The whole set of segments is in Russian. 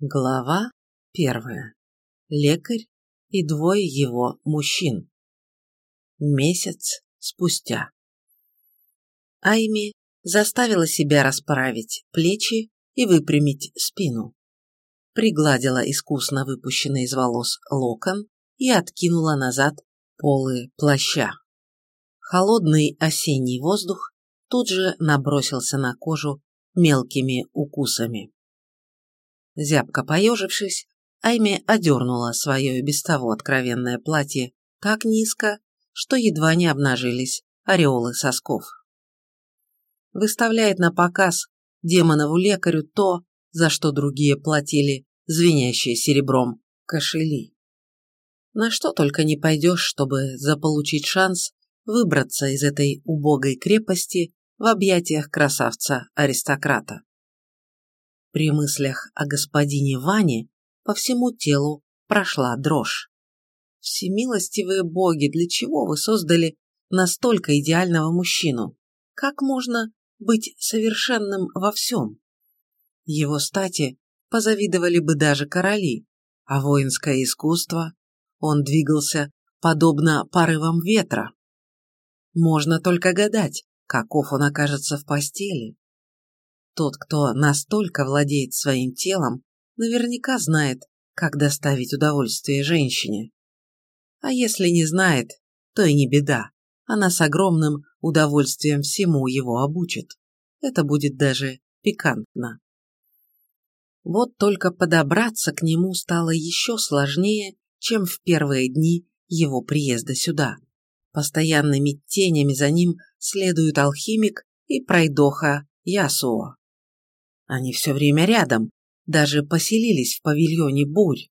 Глава первая. Лекарь и двое его мужчин. Месяц спустя. Айми заставила себя расправить плечи и выпрямить спину. Пригладила искусно выпущенный из волос локон и откинула назад полы плаща. Холодный осенний воздух тут же набросился на кожу мелкими укусами. Зябко поежившись, Айми одернула свое без того откровенное платье так низко, что едва не обнажились ореолы сосков. Выставляет на показ демонову лекарю то, за что другие платили звенящие серебром кошели. На что только не пойдешь, чтобы заполучить шанс выбраться из этой убогой крепости в объятиях красавца-аристократа. При мыслях о господине Ване по всему телу прошла дрожь. Всемилостивые боги, для чего вы создали настолько идеального мужчину? Как можно быть совершенным во всем? Его стати позавидовали бы даже короли, а воинское искусство он двигался подобно порывам ветра. Можно только гадать, каков он окажется в постели. Тот, кто настолько владеет своим телом, наверняка знает, как доставить удовольствие женщине. А если не знает, то и не беда. Она с огромным удовольствием всему его обучит. Это будет даже пикантно. Вот только подобраться к нему стало еще сложнее, чем в первые дни его приезда сюда. Постоянными тенями за ним следуют алхимик и пройдоха Ясуо. Они все время рядом, даже поселились в павильоне бурь.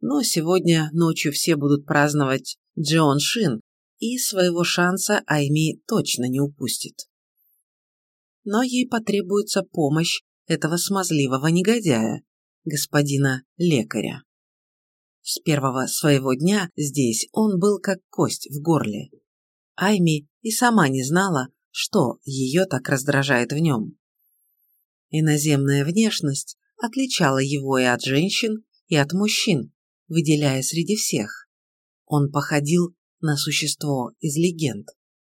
Но сегодня ночью все будут праздновать Джон Шин, и своего шанса Айми точно не упустит. Но ей потребуется помощь этого смазливого негодяя, господина лекаря. С первого своего дня здесь он был как кость в горле. Айми и сама не знала, что ее так раздражает в нем. Иноземная внешность отличала его и от женщин, и от мужчин, выделяя среди всех. Он походил на существо из легенд,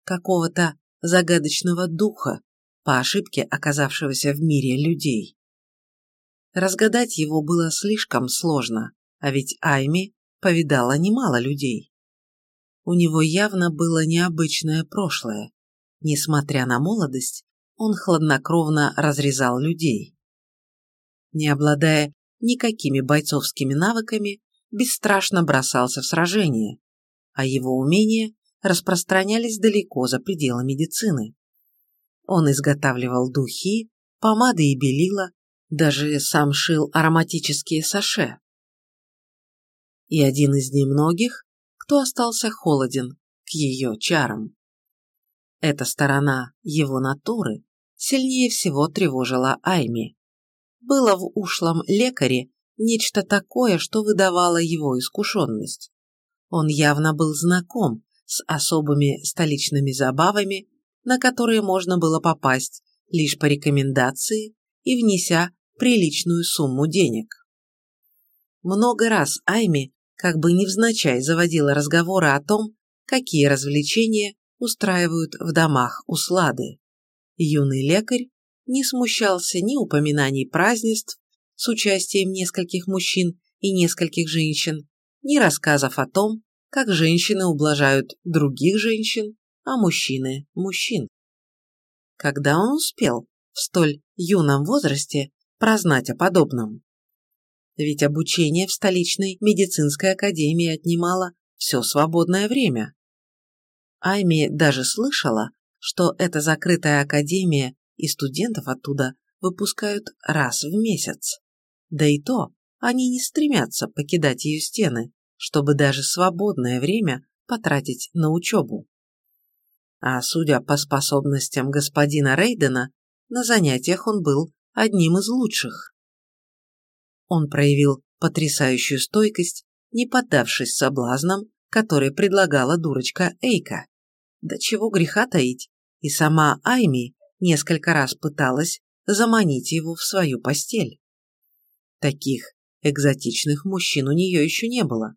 какого-то загадочного духа, по ошибке оказавшегося в мире людей. Разгадать его было слишком сложно, а ведь Айми повидала немало людей. У него явно было необычное прошлое. Несмотря на молодость, он хладнокровно разрезал людей. Не обладая никакими бойцовскими навыками, бесстрашно бросался в сражение, а его умения распространялись далеко за пределы медицины. Он изготавливал духи, помады и белила, даже сам шил ароматические саше. И один из немногих, кто остался холоден к ее чарам. Эта сторона его натуры сильнее всего тревожила Айми. Было в ушлом лекаре нечто такое, что выдавало его искушенность. Он явно был знаком с особыми столичными забавами, на которые можно было попасть лишь по рекомендации и внеся приличную сумму денег. Много раз Айми как бы невзначай заводила разговоры о том, какие развлечения устраивают в домах услады юный лекарь не смущался ни упоминаний празднеств с участием нескольких мужчин и нескольких женщин, ни рассказов о том, как женщины ублажают других женщин, а мужчины – мужчин. Когда он успел в столь юном возрасте прознать о подобном? Ведь обучение в столичной медицинской академии отнимало все свободное время. Айми даже слышала, что эта закрытая академия и студентов оттуда выпускают раз в месяц. Да и то они не стремятся покидать ее стены, чтобы даже свободное время потратить на учебу. А судя по способностям господина Рейдена, на занятиях он был одним из лучших. Он проявил потрясающую стойкость, не поддавшись соблазнам, которые предлагала дурочка Эйка. Да чего греха таить, и сама Айми несколько раз пыталась заманить его в свою постель. Таких экзотичных мужчин у нее еще не было.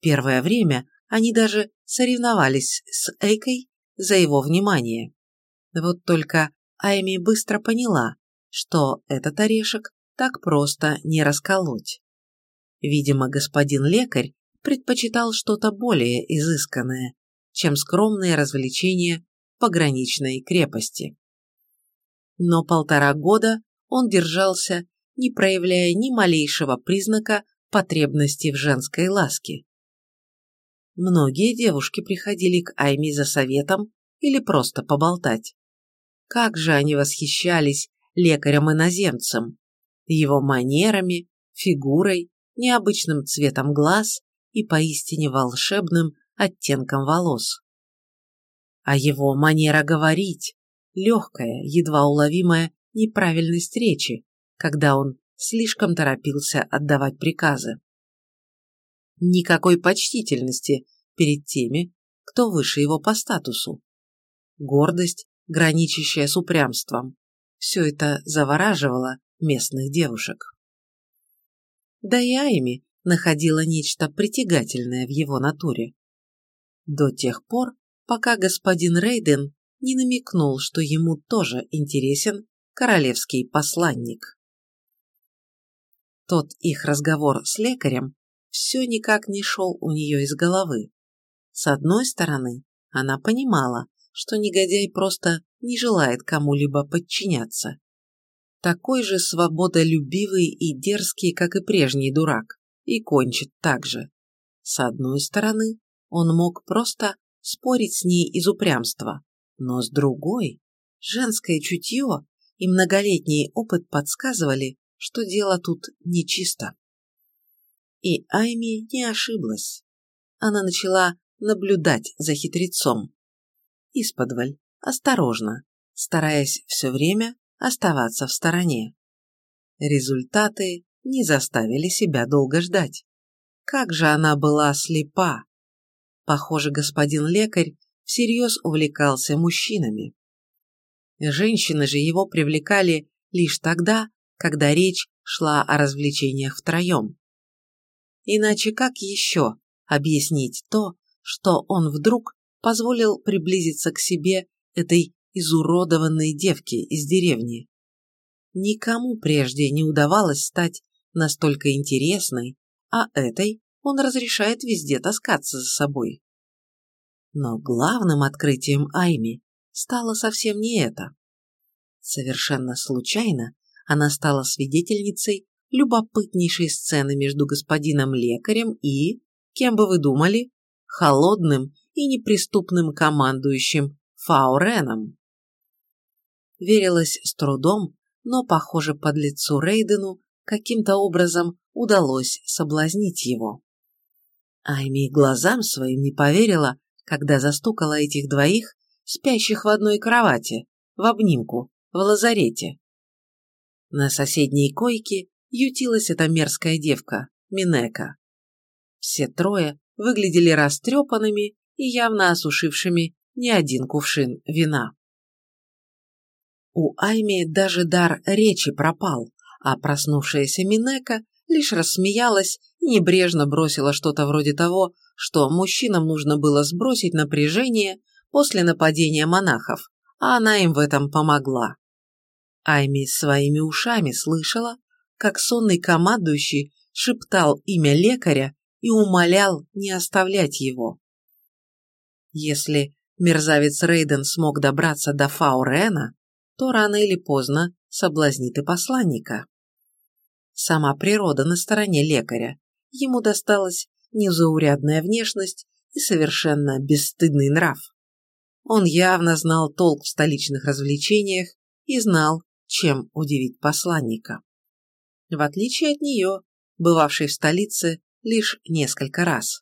Первое время они даже соревновались с Эйкой за его внимание. Вот только Айми быстро поняла, что этот орешек так просто не расколоть. Видимо, господин лекарь предпочитал что-то более изысканное, чем скромные развлечения пограничной крепости. Но полтора года он держался, не проявляя ни малейшего признака потребности в женской ласке. Многие девушки приходили к Айми за советом или просто поболтать. Как же они восхищались лекарем-иноземцем, его манерами, фигурой, необычным цветом глаз и поистине волшебным оттенком волос. А его манера говорить, легкая, едва уловимая неправильность речи, когда он слишком торопился отдавать приказы. Никакой почтительности перед теми, кто выше его по статусу. Гордость, граничащая с упрямством. Все это завораживало местных девушек. Да и Айми находила нечто притягательное в его натуре. До тех пор, пока господин Рейден не намекнул, что ему тоже интересен королевский посланник. Тот их разговор с лекарем все никак не шел у нее из головы. С одной стороны, она понимала, что негодяй просто не желает кому-либо подчиняться. Такой же свободолюбивый и дерзкий, как и прежний дурак, и кончит так же. С одной стороны, он мог просто спорить с ней из упрямства, но с другой, женское чутье и многолетний опыт подсказывали, что дело тут нечисто. И Айми не ошиблась. Она начала наблюдать за хитрецом. Исподволь, осторожно, стараясь все время оставаться в стороне. Результаты не заставили себя долго ждать. Как же она была слепа! Похоже, господин лекарь всерьез увлекался мужчинами. Женщины же его привлекали лишь тогда, когда речь шла о развлечениях втроем. Иначе как еще объяснить то, что он вдруг позволил приблизиться к себе этой изуродованной девке из деревни? Никому прежде не удавалось стать настолько интересной, а этой он разрешает везде таскаться за собой. Но главным открытием Айми стало совсем не это. Совершенно случайно она стала свидетельницей любопытнейшей сцены между господином лекарем и, кем бы вы думали, холодным и неприступным командующим Фауреном. Верилось с трудом, но, похоже, под лицу Рейдену каким-то образом удалось соблазнить его. Айми глазам своим не поверила, когда застукала этих двоих, спящих в одной кровати, в обнимку, в лазарете. На соседней койке ютилась эта мерзкая девка, Минека. Все трое выглядели растрепанными и явно осушившими не один кувшин вина. У Айми даже дар речи пропал, а проснувшаяся Минека лишь рассмеялась и небрежно бросила что-то вроде того, что мужчинам нужно было сбросить напряжение после нападения монахов, а она им в этом помогла. Айми своими ушами слышала, как сонный командующий шептал имя лекаря и умолял не оставлять его. Если мерзавец Рейден смог добраться до Фаурена, то рано или поздно соблазнит и посланника. Сама природа на стороне лекаря. Ему досталась незаурядная внешность и совершенно бесстыдный нрав. Он явно знал толк в столичных развлечениях и знал, чем удивить посланника. В отличие от нее, бывавшей в столице лишь несколько раз.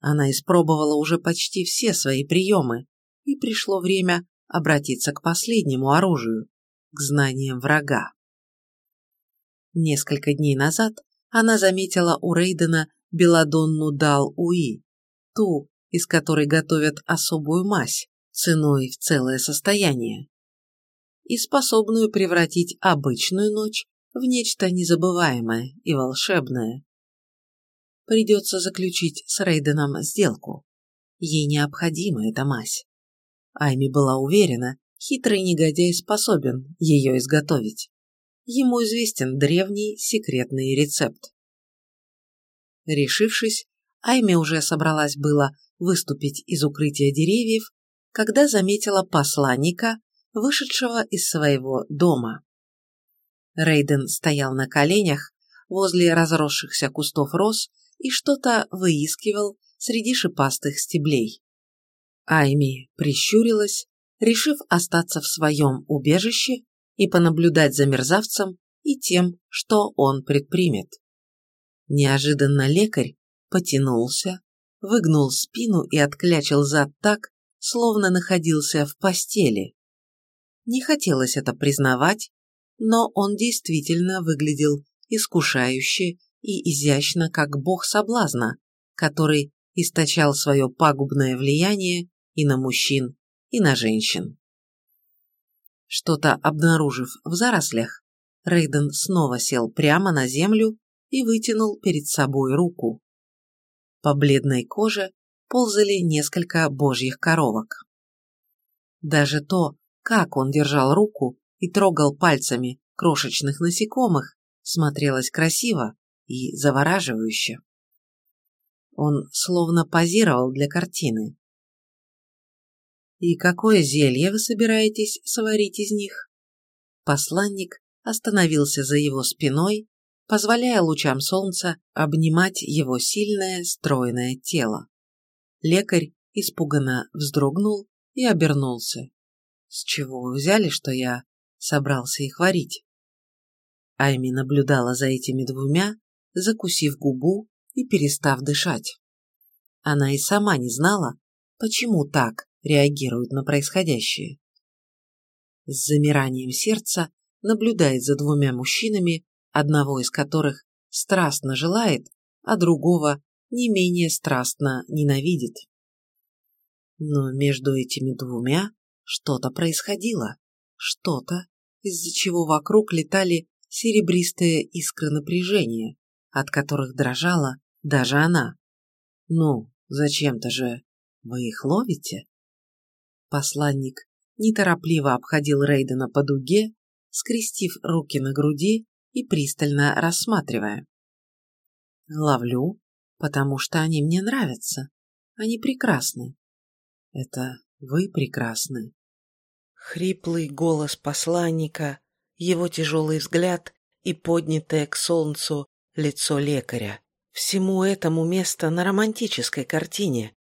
Она испробовала уже почти все свои приемы, и пришло время обратиться к последнему оружию, к знаниям врага. Несколько дней назад она заметила у Рейдена беладонну Дал-Уи, ту, из которой готовят особую мазь, ценой в целое состояние, и способную превратить обычную ночь в нечто незабываемое и волшебное. Придется заключить с Рейденом сделку. Ей необходима эта мазь. Айми была уверена, хитрый негодяй способен ее изготовить. Ему известен древний секретный рецепт. Решившись, Айми уже собралась было выступить из укрытия деревьев, когда заметила посланника, вышедшего из своего дома. Рейден стоял на коленях возле разросшихся кустов роз и что-то выискивал среди шипастых стеблей. Айми прищурилась, решив остаться в своем убежище и понаблюдать за мерзавцем и тем, что он предпримет. Неожиданно лекарь потянулся, выгнул спину и отклячил зад так, словно находился в постели. Не хотелось это признавать, но он действительно выглядел искушающе и изящно, как бог соблазна, который источал свое пагубное влияние и на мужчин, и на женщин. Что-то обнаружив в зарослях, Рейден снова сел прямо на землю и вытянул перед собой руку. По бледной коже ползали несколько божьих коровок. Даже то, как он держал руку и трогал пальцами крошечных насекомых, смотрелось красиво и завораживающе. Он словно позировал для картины. «И какое зелье вы собираетесь сварить из них?» Посланник остановился за его спиной, позволяя лучам солнца обнимать его сильное, стройное тело. Лекарь испуганно вздрогнул и обернулся. «С чего вы взяли, что я собрался их варить?» Айми наблюдала за этими двумя, закусив губу и перестав дышать. Она и сама не знала, почему так реагируют на происходящее. С замиранием сердца наблюдает за двумя мужчинами, одного из которых страстно желает, а другого не менее страстно ненавидит. Но между этими двумя что-то происходило, что-то, из-за чего вокруг летали серебристые искры напряжения, от которых дрожала даже она. Ну, зачем-то же вы их ловите? Посланник неторопливо обходил Рейдена по дуге, скрестив руки на груди и пристально рассматривая. Ловлю, потому что они мне нравятся. Они прекрасны. Это вы прекрасны. Хриплый голос посланника, его тяжелый взгляд и поднятое к солнцу лицо лекаря. Всему этому место на романтической картине.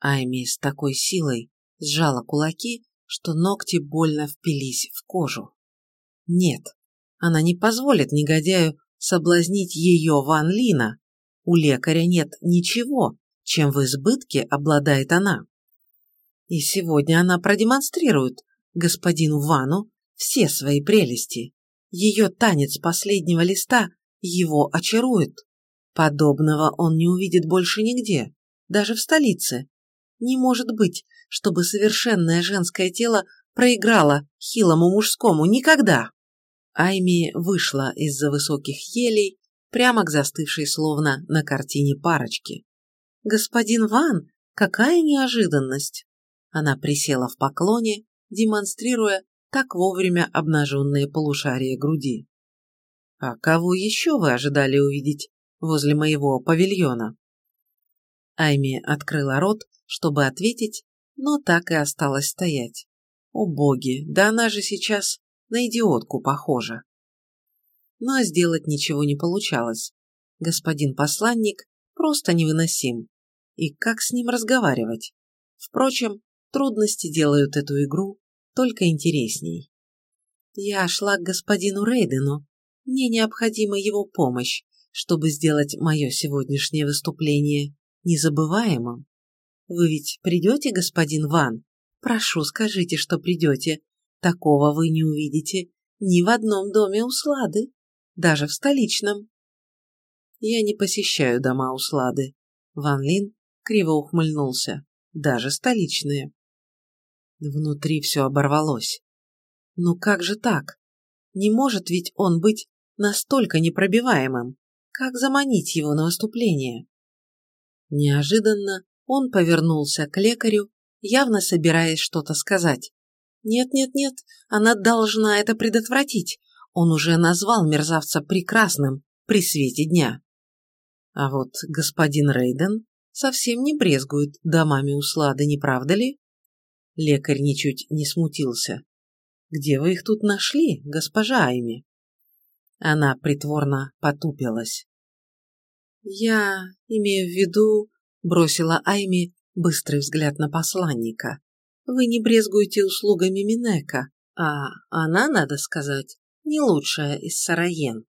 Айми с такой силой сжала кулаки, что ногти больно впились в кожу. Нет, она не позволит негодяю соблазнить ее Ван Лина. У лекаря нет ничего, чем в избытке обладает она. И сегодня она продемонстрирует господину Вану все свои прелести. Ее танец последнего листа его очарует. Подобного он не увидит больше нигде, даже в столице. Не может быть, чтобы совершенное женское тело проиграло хилому мужскому никогда. Айми вышла из-за высоких елей прямо к застывшей словно на картине парочке. «Господин Ван, какая неожиданность!» Она присела в поклоне, демонстрируя так вовремя обнаженные полушария груди. «А кого еще вы ожидали увидеть возле моего павильона?» Айми открыла рот, чтобы ответить, но так и осталась стоять. О боги, да она же сейчас на идиотку похожа. Но сделать ничего не получалось. Господин посланник просто невыносим. И как с ним разговаривать? Впрочем, трудности делают эту игру только интересней. Я шла к господину Рейдену. Мне необходима его помощь, чтобы сделать мое сегодняшнее выступление незабываемым. Вы ведь придете, господин Ван? Прошу, скажите, что придете. Такого вы не увидите ни в одном доме Услады, даже в столичном. Я не посещаю дома Услады. Ван Лин криво ухмыльнулся. Даже столичные. Внутри все оборвалось. Ну как же так? Не может ведь он быть настолько непробиваемым? Как заманить его на выступление? Неожиданно он повернулся к лекарю, явно собираясь что-то сказать. Нет-нет-нет, она должна это предотвратить. Он уже назвал мерзавца прекрасным при свете дня. А вот господин Рейден совсем не брезгует домами услады, не правда ли? Лекарь ничуть не смутился. Где вы их тут нашли, госпожа Айми? Она притворно потупилась. Я имею в виду, бросила Айми быстрый взгляд на посланника. Вы не брезгуете услугами Минека, а она, надо сказать, не лучшая из сараен.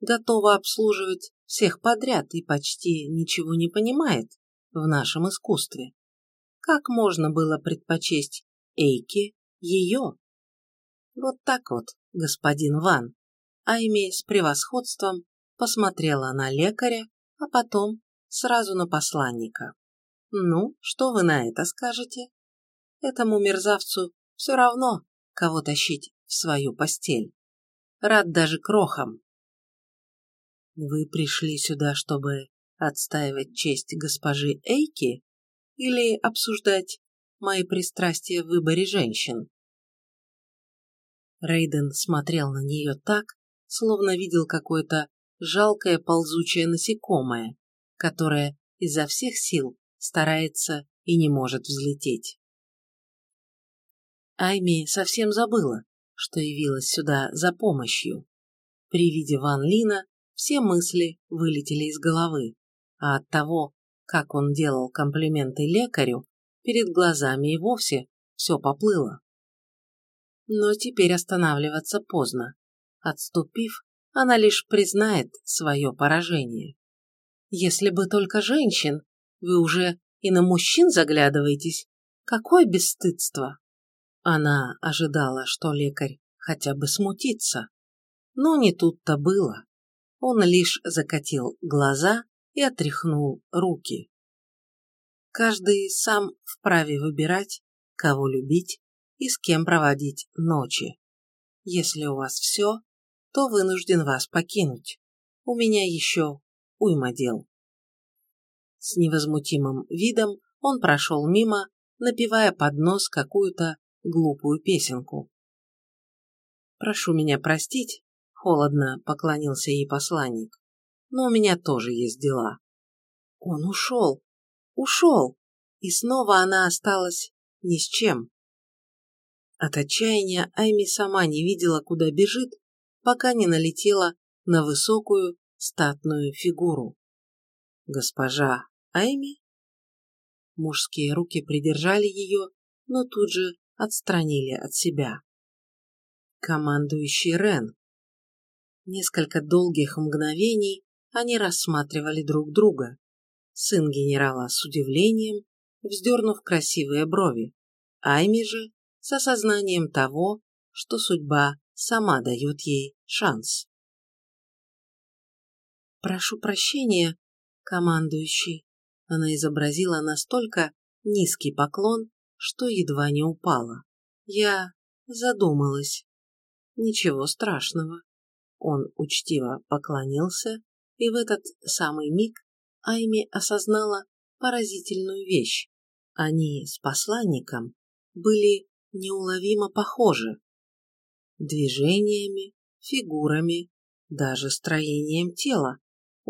Готова обслуживать всех подряд и почти ничего не понимает в нашем искусстве. Как можно было предпочесть Эйке ее? Вот так вот, господин Ван. Айми с превосходством посмотрела на лекаря, а потом сразу на посланника. Ну, что вы на это скажете? Этому мерзавцу все равно, кого тащить в свою постель. Рад даже крохам. Вы пришли сюда, чтобы отстаивать честь госпожи Эйки или обсуждать мои пристрастия в выборе женщин? Рейден смотрел на нее так, словно видел какое-то жалкое ползучее насекомое, которое изо всех сил старается и не может взлететь. Айми совсем забыла, что явилась сюда за помощью. При виде Ван Лина все мысли вылетели из головы, а от того, как он делал комплименты лекарю, перед глазами и вовсе все поплыло. Но теперь останавливаться поздно. Отступив, она лишь признает свое поражение. Если бы только женщин, вы уже и на мужчин заглядываетесь. Какое бесстыдство! Она ожидала, что лекарь хотя бы смутится. Но не тут-то было. Он лишь закатил глаза и отряхнул руки. Каждый сам вправе выбирать, кого любить и с кем проводить ночи. Если у вас все, то вынужден вас покинуть. У меня еще уйма дел. С невозмутимым видом он прошел мимо, напевая под нос какую-то глупую песенку. «Прошу меня простить», — холодно поклонился ей посланник, «но у меня тоже есть дела». Он ушел, ушел, и снова она осталась ни с чем. От отчаяния Айми сама не видела, куда бежит, пока не налетела на высокую статную фигуру. «Госпожа Айми?» Мужские руки придержали ее, но тут же отстранили от себя. Командующий Рен. Несколько долгих мгновений они рассматривали друг друга. Сын генерала с удивлением, вздернув красивые брови, Айми же с осознанием того, что судьба сама дает ей шанс. «Прошу прощения, командующий», она изобразила настолько низкий поклон, что едва не упала. Я задумалась. Ничего страшного. Он учтиво поклонился, и в этот самый миг Айми осознала поразительную вещь. Они с посланником были неуловимо похожи. Движениями, фигурами, даже строением тела.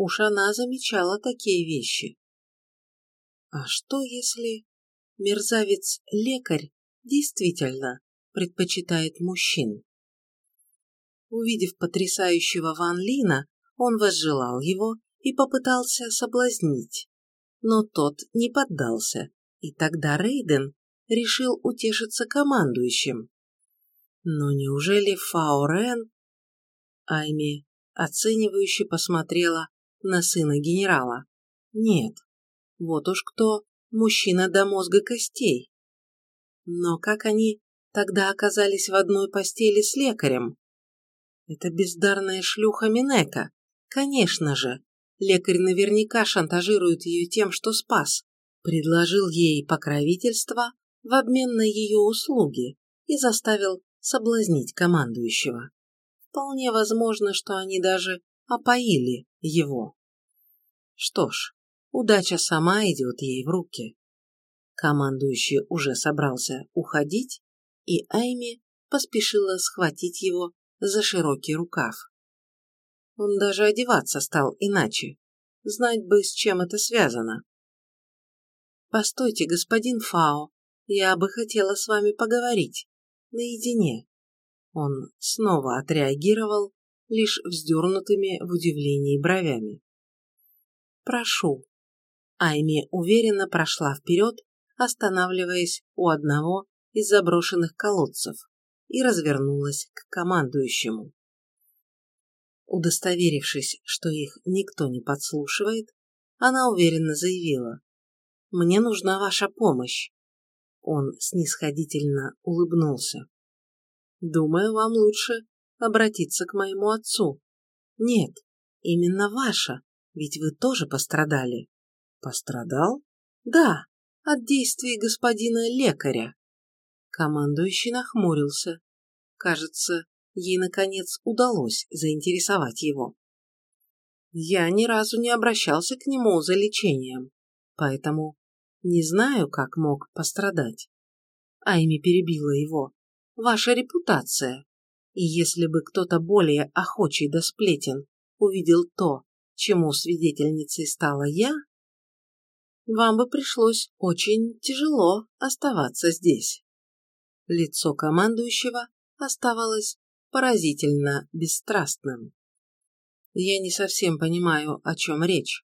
Уж она замечала такие вещи. А что если мерзавец-лекарь действительно предпочитает мужчин? Увидев потрясающего Ван Лина, он возжелал его и попытался соблазнить. Но тот не поддался, и тогда Рейден решил утешиться командующим. Но неужели Фаурен... Айми оценивающе посмотрела на сына генерала. Нет, вот уж кто мужчина до мозга костей. Но как они тогда оказались в одной постели с лекарем? Это бездарная шлюха Минека. Конечно же, лекарь наверняка шантажирует ее тем, что спас. Предложил ей покровительство в обмен на ее услуги и заставил соблазнить командующего. вполне возможно, что они даже опоили его. Что ж, удача сама идет ей в руки. Командующий уже собрался уходить, и Айми поспешила схватить его за широкий рукав. Он даже одеваться стал иначе. Знать бы, с чем это связано. «Постойте, господин Фао, я бы хотела с вами поговорить. Наедине». Он снова отреагировал, лишь вздернутыми в удивлении бровями. «Прошу». Айми уверенно прошла вперед, останавливаясь у одного из заброшенных колодцев, и развернулась к командующему. Удостоверившись, что их никто не подслушивает, она уверенно заявила. «Мне нужна ваша помощь». Он снисходительно улыбнулся. «Думаю, вам лучше обратиться к моему отцу». «Нет, именно ваша, ведь вы тоже пострадали». «Пострадал?» «Да, от действий господина лекаря». Командующий нахмурился. Кажется, ей, наконец, удалось заинтересовать его. Я ни разу не обращался к нему за лечением, поэтому не знаю, как мог пострадать. Айми перебила его. Ваша репутация. И если бы кто-то более охочий до сплетен увидел то, чему свидетельницей стала я, вам бы пришлось очень тяжело оставаться здесь. Лицо командующего оставалось поразительно бесстрастным. Я не совсем понимаю, о чем речь.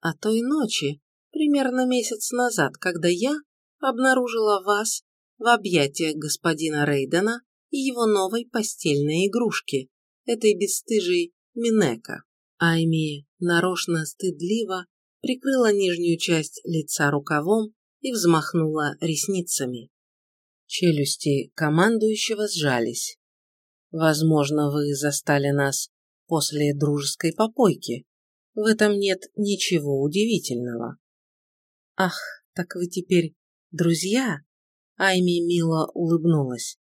О той ночи, примерно месяц назад, когда я обнаружила вас в объятиях господина Рейдена и его новой постельной игрушки, этой бесстыжей Минека. Айми нарочно стыдливо прикрыла нижнюю часть лица рукавом и взмахнула ресницами. Челюсти командующего сжались. Возможно, вы застали нас после дружеской попойки. В этом нет ничего удивительного. Ах, так вы теперь друзья? Айми мило улыбнулась.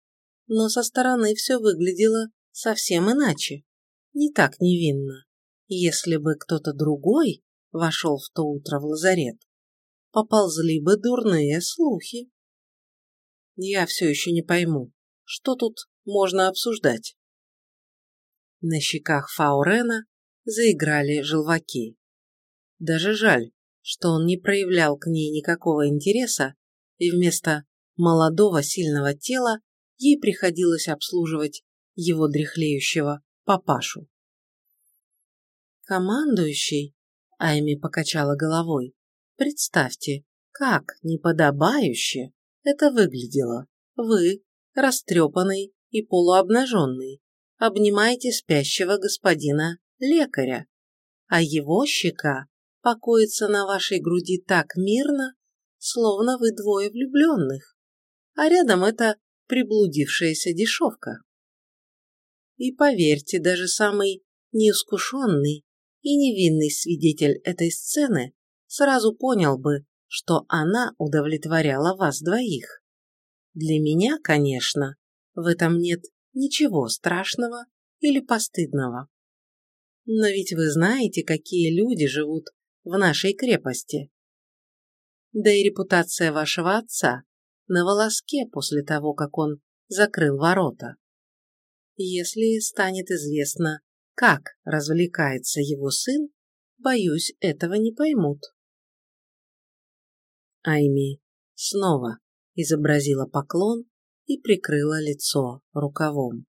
Но со стороны все выглядело совсем иначе. Не так невинно. Если бы кто-то другой вошел в то утро в лазарет, поползли бы дурные слухи. Я все еще не пойму, что тут можно обсуждать. На щеках Фаурена заиграли желваки. Даже жаль, что он не проявлял к ней никакого интереса, и вместо молодого сильного тела ей приходилось обслуживать его дряхлеющего папашу. «Командующий?» — Айми покачала головой. «Представьте, как неподобающе это выглядело. Вы, растрепанный и полуобнаженный, обнимаете спящего господина лекаря, а его щека покоится на вашей груди так мирно, словно вы двое влюбленных, а рядом это приблудившаяся дешевка. И поверьте, даже самый неискушенный и невинный свидетель этой сцены сразу понял бы, что она удовлетворяла вас двоих. Для меня, конечно, в этом нет ничего страшного или постыдного. Но ведь вы знаете, какие люди живут в нашей крепости. Да и репутация вашего отца на волоске после того, как он закрыл ворота. Если станет известно, как развлекается его сын, боюсь, этого не поймут. Айми снова изобразила поклон и прикрыла лицо рукавом.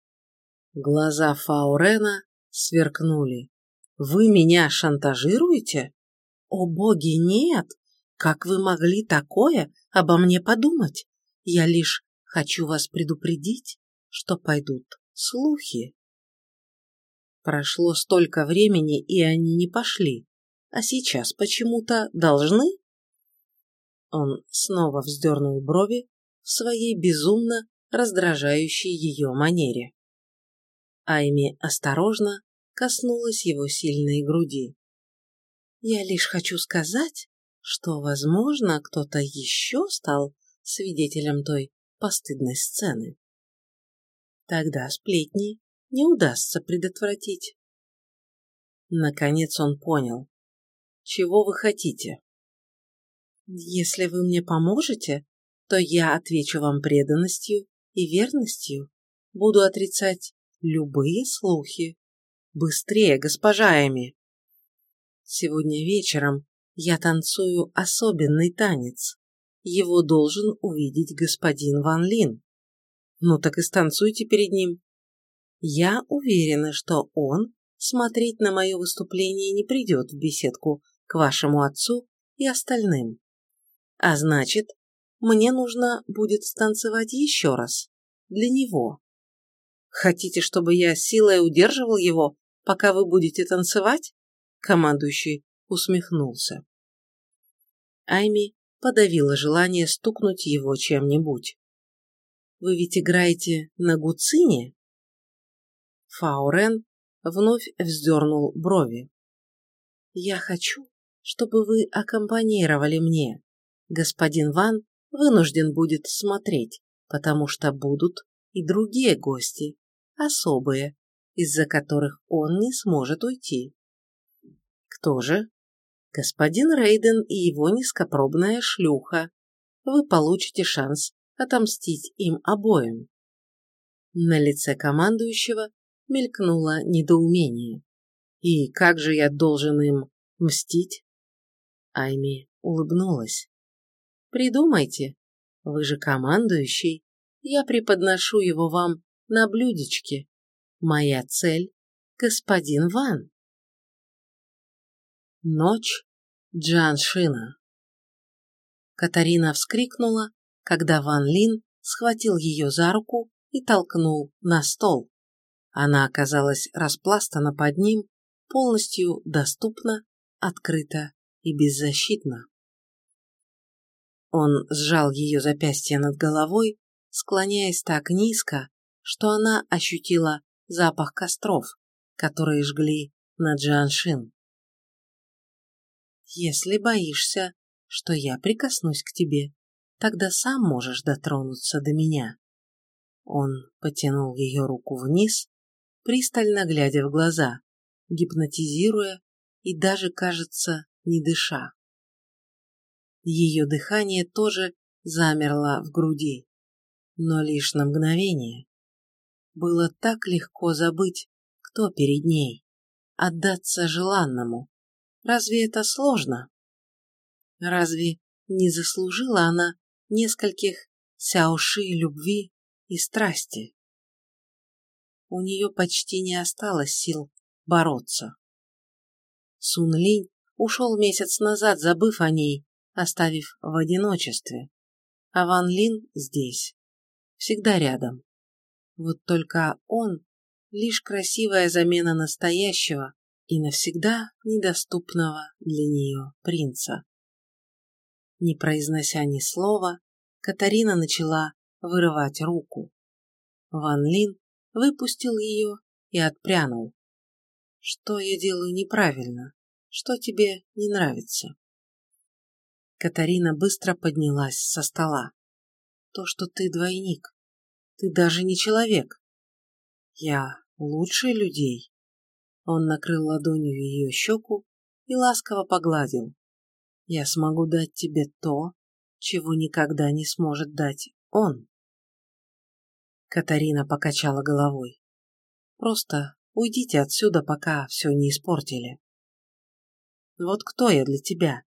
Глаза Фаурена сверкнули. «Вы меня шантажируете? О боги, нет! Как вы могли такое обо мне подумать? Я лишь хочу вас предупредить, что пойдут слухи». Прошло столько времени, и они не пошли. А сейчас почему-то должны? Он снова вздернул брови в своей безумно раздражающей ее манере. Айми осторожно коснулась его сильной груди. «Я лишь хочу сказать, что, возможно, кто-то еще стал свидетелем той постыдной сцены. Тогда сплетни не удастся предотвратить. Наконец он понял. Чего вы хотите? Если вы мне поможете, то я отвечу вам преданностью и верностью. Буду отрицать любые слухи. Быстрее, госпожа Эми! Сегодня вечером я танцую особенный танец. Его должен увидеть господин Ван Лин. Ну так и станцуйте перед ним. Я уверена, что он смотреть на мое выступление не придет в беседку к вашему отцу и остальным. А значит, мне нужно будет станцевать еще раз. Для него. Хотите, чтобы я силой удерживал его, пока вы будете танцевать? Командующий усмехнулся. Айми подавила желание стукнуть его чем-нибудь. «Вы ведь играете на гуцине?» Фаурен вновь вздернул брови. «Я хочу, чтобы вы аккомпанировали мне. Господин Ван вынужден будет смотреть, потому что будут и другие гости, особые, из-за которых он не сможет уйти. Кто же? Господин Рейден и его низкопробная шлюха. Вы получите шанс отомстить им обоим. На лице командующего мелькнуло недоумение. И как же я должен им мстить? Айми улыбнулась. Придумайте. Вы же командующий. Я преподношу его вам на блюдечке. Моя цель — господин Ван. Ночь Джаншина. Катарина вскрикнула, когда Ван Лин схватил ее за руку и толкнул на стол. Она оказалась распластана под ним, полностью доступна, открыта и беззащитна. Он сжал ее запястье над головой, склоняясь так низко, что она ощутила запах костров, которые жгли на Джаншин. «Если боишься, что я прикоснусь к тебе, тогда сам можешь дотронуться до меня». Он потянул ее руку вниз, пристально глядя в глаза, гипнотизируя и даже, кажется, не дыша. Ее дыхание тоже замерло в груди, но лишь на мгновение. Было так легко забыть, кто перед ней, отдаться желанному. Разве это сложно? Разве не заслужила она нескольких сяуши любви и страсти? у нее почти не осталось сил бороться. Сун Линь ушел месяц назад, забыв о ней, оставив в одиночестве. А Ван Лин здесь, всегда рядом. Вот только он — лишь красивая замена настоящего и навсегда недоступного для нее принца. Не произнося ни слова, Катарина начала вырывать руку. Ван Лин выпустил ее и отпрянул. Что я делаю неправильно? Что тебе не нравится? Катарина быстро поднялась со стола. То, что ты двойник. Ты даже не человек. Я лучше людей. Он накрыл ладонью ее щеку и ласково погладил. Я смогу дать тебе то, чего никогда не сможет дать он. Катарина покачала головой. Просто уйдите отсюда, пока все не испортили. Вот кто я для тебя?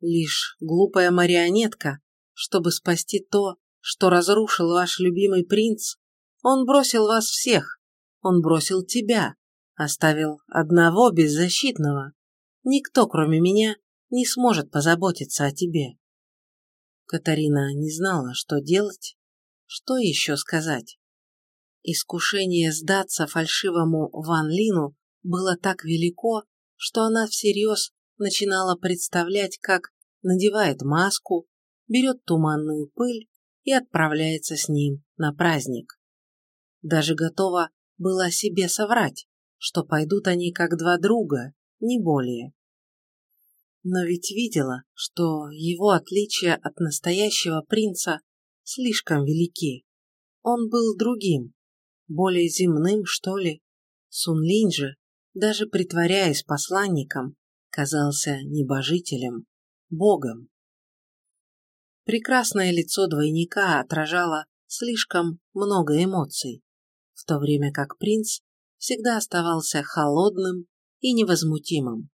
Лишь глупая марионетка, чтобы спасти то, что разрушил ваш любимый принц. Он бросил вас всех. Он бросил тебя, оставил одного беззащитного. Никто, кроме меня, не сможет позаботиться о тебе. Катарина не знала, что делать, что еще сказать. Искушение сдаться фальшивому Ван Лину было так велико, что она всерьез начинала представлять, как надевает маску, берет туманную пыль и отправляется с ним на праздник. Даже готова была себе соврать, что пойдут они как два друга, не более. Но ведь видела, что его отличия от настоящего принца слишком велики. Он был другим, более земным, что ли. Сунлинь же, даже притворяясь посланником, казался небожителем, богом. Прекрасное лицо двойника отражало слишком много эмоций, в то время как принц всегда оставался холодным и невозмутимым.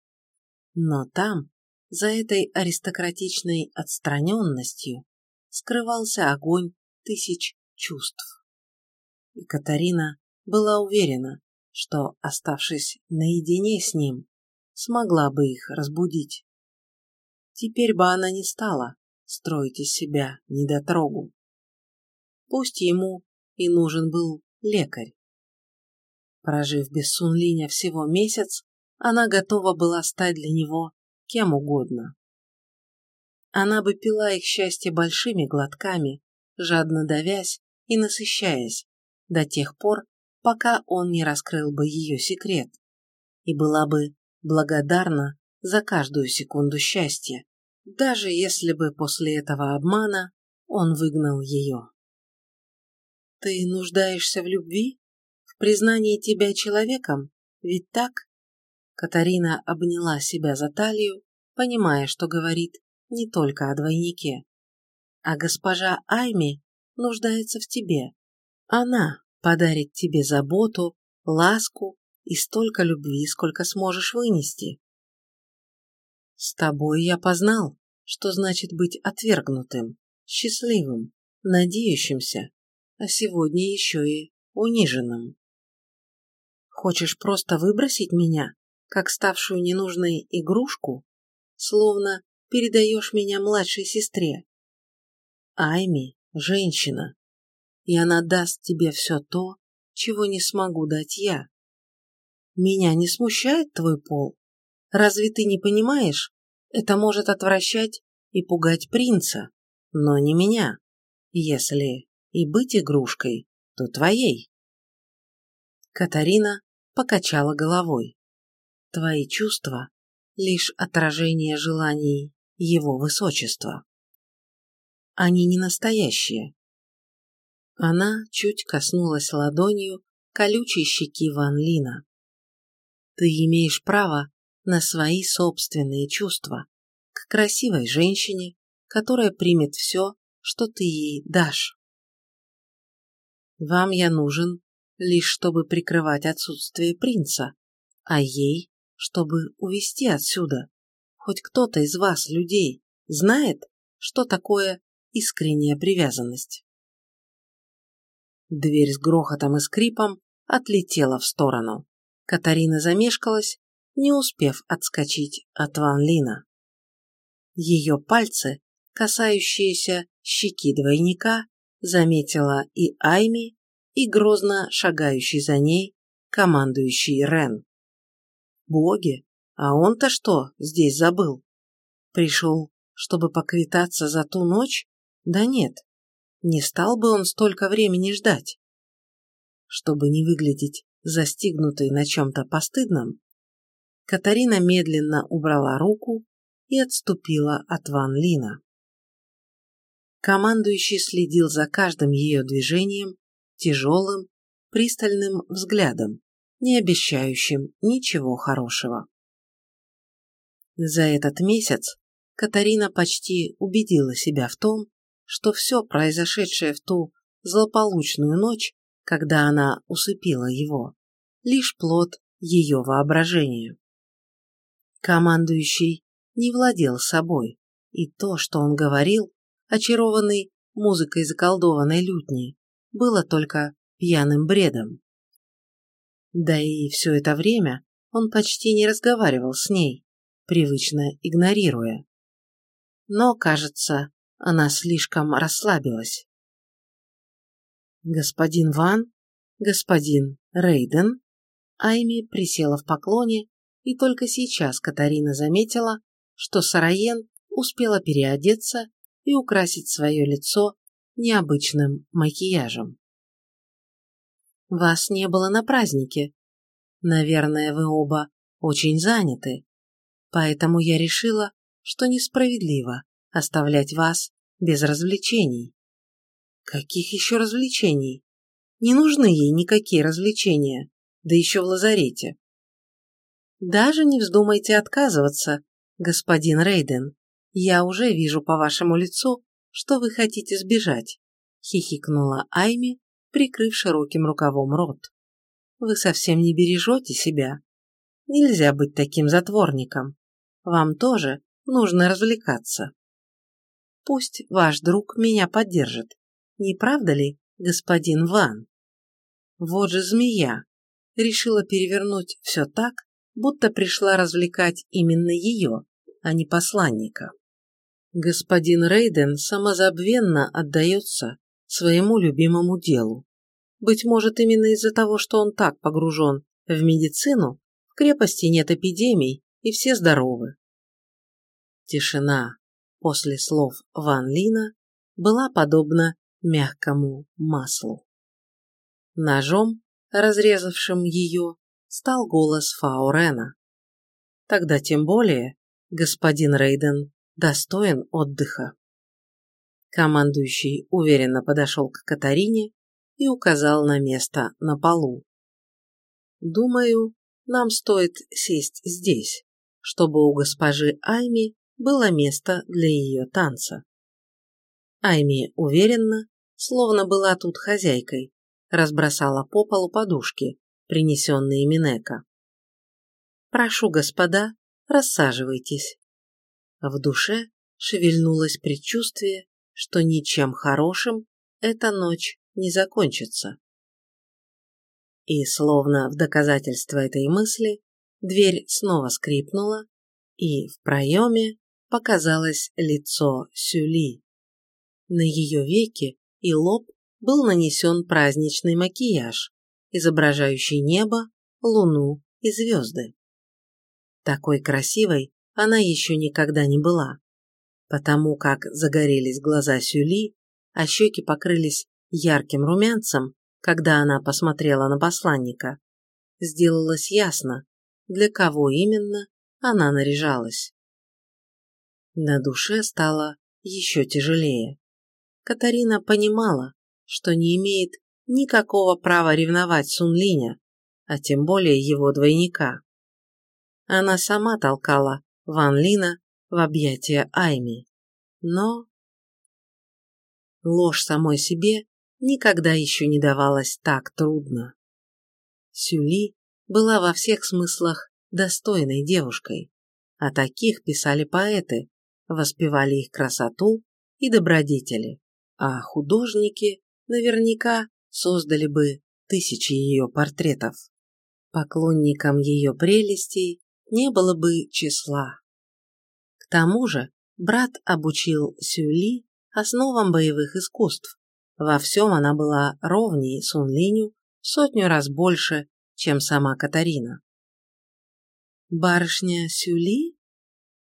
Но там, за этой аристократичной отстраненностью, скрывался огонь тысяч чувств. И Катарина была уверена, что, оставшись наедине с ним, смогла бы их разбудить. Теперь бы она не стала строить из себя недотрогу. Пусть ему и нужен был лекарь. Прожив без Сунлиня всего месяц, она готова была стать для него кем угодно. Она бы пила их счастье большими глотками, жадно давясь и насыщаясь, до тех пор, пока он не раскрыл бы ее секрет, и была бы благодарна за каждую секунду счастья, даже если бы после этого обмана он выгнал ее. «Ты нуждаешься в любви? В признании тебя человеком? Ведь так?» Катарина обняла себя за талию, понимая, что говорит не только о двойнике. А госпожа Айми нуждается в тебе. Она подарит тебе заботу, ласку и столько любви, сколько сможешь вынести. С тобой я познал, что значит быть отвергнутым, счастливым, надеющимся, а сегодня еще и униженным. Хочешь просто выбросить меня, как ставшую ненужной игрушку, словно передаешь меня младшей сестре? Айми – женщина, и она даст тебе все то, чего не смогу дать я. Меня не смущает твой пол? Разве ты не понимаешь? Это может отвращать и пугать принца, но не меня. Если и быть игрушкой, то твоей. Катарина покачала головой. Твои чувства — лишь отражение желаний его высочества. Они не настоящие. Она чуть коснулась ладонью колючей щеки Ван Лина. Ты имеешь право на свои собственные чувства, к красивой женщине, которая примет все, что ты ей дашь. Вам я нужен лишь чтобы прикрывать отсутствие принца, а ей, чтобы увести отсюда. Хоть кто-то из вас, людей, знает, что такое искренняя привязанность. Дверь с грохотом и скрипом отлетела в сторону. Катарина замешкалась, не успев отскочить от Ван Лина. Ее пальцы, касающиеся щеки двойника, заметила и Айми, и грозно шагающий за ней командующий Рен. Боги, а он-то что здесь забыл? Пришел, чтобы поквитаться за ту ночь? Да нет, не стал бы он столько времени ждать. Чтобы не выглядеть застигнутой на чем-то постыдном, Катарина медленно убрала руку и отступила от Ван Лина. Командующий следил за каждым ее движением тяжелым, пристальным взглядом, не обещающим ничего хорошего. За этот месяц Катарина почти убедила себя в том, что все произошедшее в ту злополучную ночь, когда она усыпила его, лишь плод ее воображения. Командующий не владел собой, и то, что он говорил, очарованный музыкой заколдованной лютни, было только пьяным бредом. Да и все это время он почти не разговаривал с ней, привычно игнорируя. Но, кажется, она слишком расслабилась. Господин Ван, господин Рейден, Айми присела в поклоне, и только сейчас Катарина заметила, что Сараен успела переодеться и украсить свое лицо необычным макияжем. Вас не было на празднике. Наверное, вы оба очень заняты, поэтому я решила, что несправедливо оставлять вас без развлечений. Каких еще развлечений? Не нужны ей никакие развлечения. да еще в лазарете. Даже не вздумайте отказываться, господин Рейден. Я уже вижу по вашему лицу, что вы хотите сбежать, хихикнула Айми, прикрыв широким рукавом рот. Вы совсем не бережете себя. Нельзя быть таким затворником. Вам тоже нужно развлекаться. Пусть ваш друг меня поддержит. Не правда ли, господин Ван? Вот же змея. Решила перевернуть все так, будто пришла развлекать именно ее, а не посланника. Господин Рейден самозабвенно отдается своему любимому делу. Быть может, именно из-за того, что он так погружен в медицину, в крепости нет эпидемий, и все здоровы. Тишина после слов Ван Лина была подобна мягкому маслу. Ножом, разрезавшим ее, стал голос Фаурена. Тогда тем более господин Рейден достоин отдыха. Командующий уверенно подошел к Катарине и указал на место на полу. «Думаю, нам стоит сесть здесь, чтобы у госпожи Айми было место для ее танца». Айми уверенно, словно была тут хозяйкой, разбросала по полу подушки, принесенные Минека. «Прошу, господа, рассаживайтесь». В душе шевельнулось предчувствие, что ничем хорошим эта ночь не закончится. И, словно в доказательство этой мысли, дверь снова скрипнула, и в проеме показалось лицо Сюли. На ее веки и лоб был нанесен праздничный макияж, изображающий небо, луну и звезды. Такой красивой она еще никогда не была, потому как загорелись глаза Сюли, а щеки покрылись ярким румянцем, когда она посмотрела на посланника. Сделалось ясно, для кого именно она наряжалась. На душе стало еще тяжелее. Катарина понимала, что не имеет никакого права ревновать Сунлиня, а тем более его двойника. Она сама толкала Ван Лина в объятия Айми. Но ложь самой себе никогда еще не давалась так трудно. Сюли была во всех смыслах достойной девушкой, а таких писали поэты, воспевали их красоту и добродетели, а художники наверняка создали бы тысячи ее портретов. Поклонникам ее прелестей не было бы числа. К тому же брат обучил Сюли основам боевых искусств. Во всем она была ровней Сунлиню сотню раз больше, чем сама Катарина. Барышня Сюли?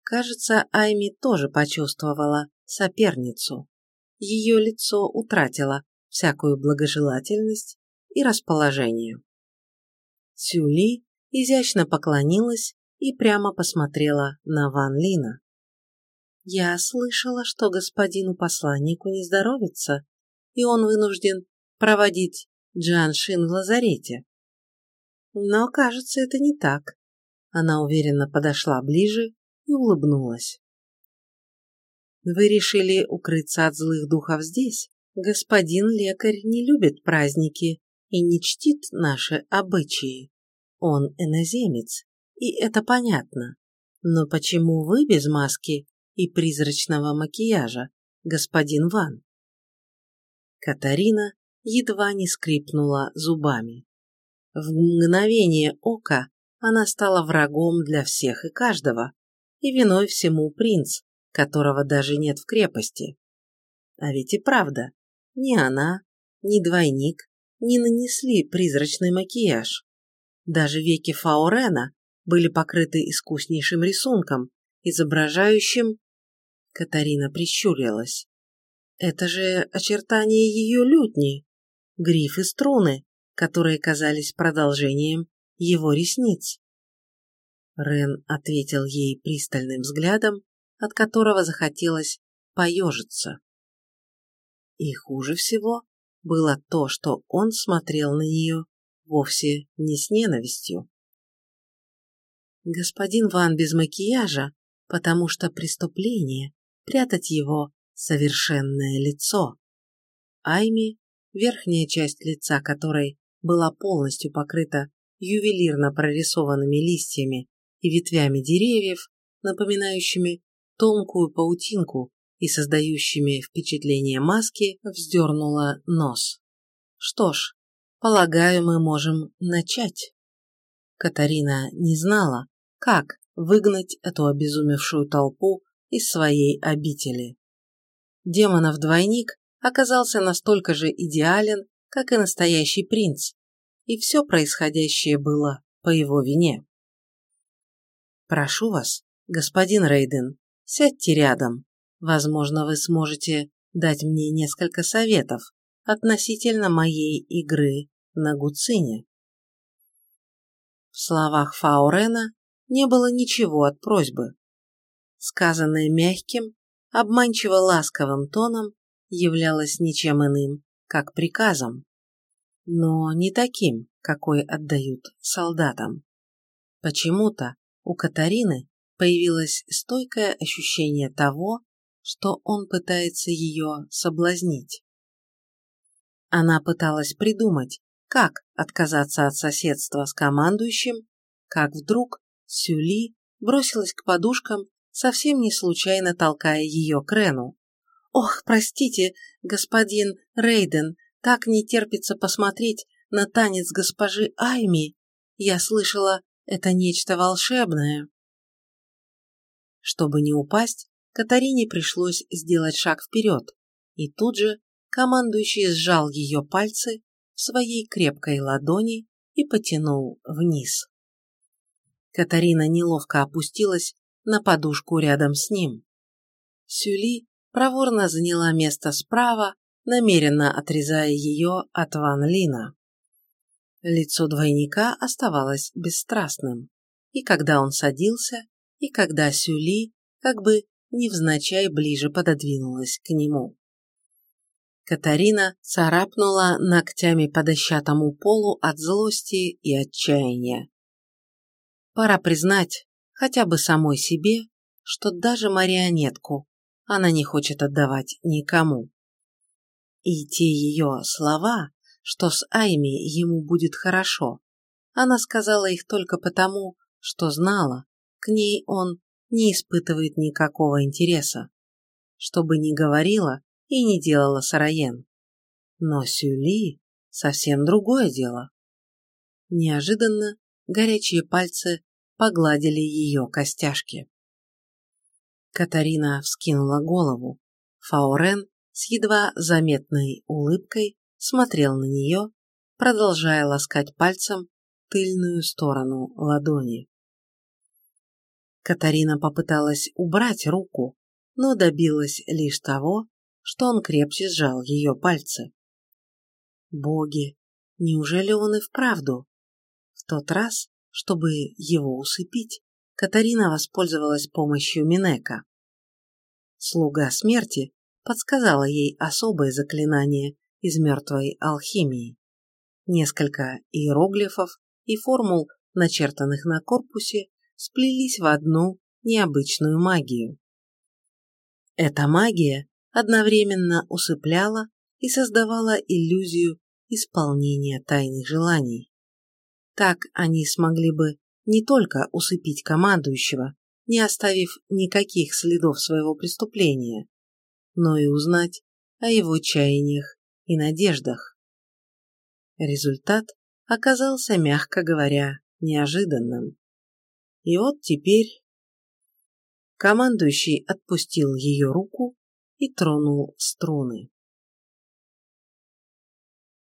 Кажется, Айми тоже почувствовала соперницу. Ее лицо утратило всякую благожелательность и расположение. Сюли изящно поклонилась и прямо посмотрела на Ван Лина. «Я слышала, что господину посланнику не здоровится, и он вынужден проводить Джан Шин в лазарете. Но, кажется, это не так». Она уверенно подошла ближе и улыбнулась. «Вы решили укрыться от злых духов здесь? Господин лекарь не любит праздники и не чтит наши обычаи. Он иноземец, и это понятно. Но почему вы без маски и призрачного макияжа, господин Ван? Катарина едва не скрипнула зубами. В мгновение ока она стала врагом для всех и каждого, и виной всему принц, которого даже нет в крепости. А ведь и правда, ни она, ни двойник не нанесли призрачный макияж. Даже веки Фаурена были покрыты искуснейшим рисунком, изображающим... Катарина прищурилась. Это же очертания ее лютни, гриф и струны, которые казались продолжением его ресниц. Рен ответил ей пристальным взглядом, от которого захотелось поежиться. И хуже всего было то, что он смотрел на нее вовсе не с ненавистью. Господин Ван без макияжа, потому что преступление – прятать его совершенное лицо. Айми, верхняя часть лица которой была полностью покрыта ювелирно прорисованными листьями и ветвями деревьев, напоминающими тонкую паутинку и создающими впечатление маски, вздернула нос. Что ж, полагаю, мы можем начать. Катарина не знала, как выгнать эту обезумевшую толпу из своей обители. Демонов-двойник оказался настолько же идеален, как и настоящий принц, и все происходящее было по его вине. «Прошу вас, господин Рейден, сядьте рядом. Возможно, вы сможете дать мне несколько советов относительно моей игры на Гуцине». В словах Фаурена не было ничего от просьбы. Сказанное мягким, обманчиво ласковым тоном являлось ничем иным, как приказом но не таким, какой отдают солдатам. Почему-то у Катарины появилось стойкое ощущение того, что он пытается ее соблазнить. Она пыталась придумать, как отказаться от соседства с командующим, как вдруг Сюли бросилась к подушкам, совсем не случайно толкая ее к Рену. «Ох, простите, господин Рейден, так не терпится посмотреть на танец госпожи Айми. Я слышала, это нечто волшебное. Чтобы не упасть, Катарине пришлось сделать шаг вперед, и тут же командующий сжал ее пальцы в своей крепкой ладони и потянул вниз. Катарина неловко опустилась на подушку рядом с ним. Сюли проворно заняла место справа, намеренно отрезая ее от Ван Лина. Лицо двойника оставалось бесстрастным, и когда он садился, и когда Сюли как бы невзначай ближе пододвинулась к нему. Катарина царапнула ногтями по дощатому полу от злости и отчаяния. Пора признать, хотя бы самой себе, что даже марионетку она не хочет отдавать никому. И те ее слова, что с Айми ему будет хорошо, она сказала их только потому, что знала, к ней он не испытывает никакого интереса. Что бы ни говорила и не делала Сараен. Но Сюли совсем другое дело. Неожиданно горячие пальцы погладили ее костяшки. Катарина вскинула голову. Фаурен с едва заметной улыбкой смотрел на нее, продолжая ласкать пальцем тыльную сторону ладони. Катарина попыталась убрать руку, но добилась лишь того, что он крепче сжал ее пальцы. Боги, неужели он и вправду? В тот раз, чтобы его усыпить, Катарина воспользовалась помощью Минека. Слуга смерти подсказала ей особое заклинание из мертвой алхимии. Несколько иероглифов и формул, начертанных на корпусе, сплелись в одну необычную магию. Эта магия одновременно усыпляла и создавала иллюзию исполнения тайных желаний. Так они смогли бы не только усыпить командующего, не оставив никаких следов своего преступления, но и узнать о его чаяниях и надеждах. Результат оказался, мягко говоря, неожиданным. И вот теперь командующий отпустил ее руку и тронул струны.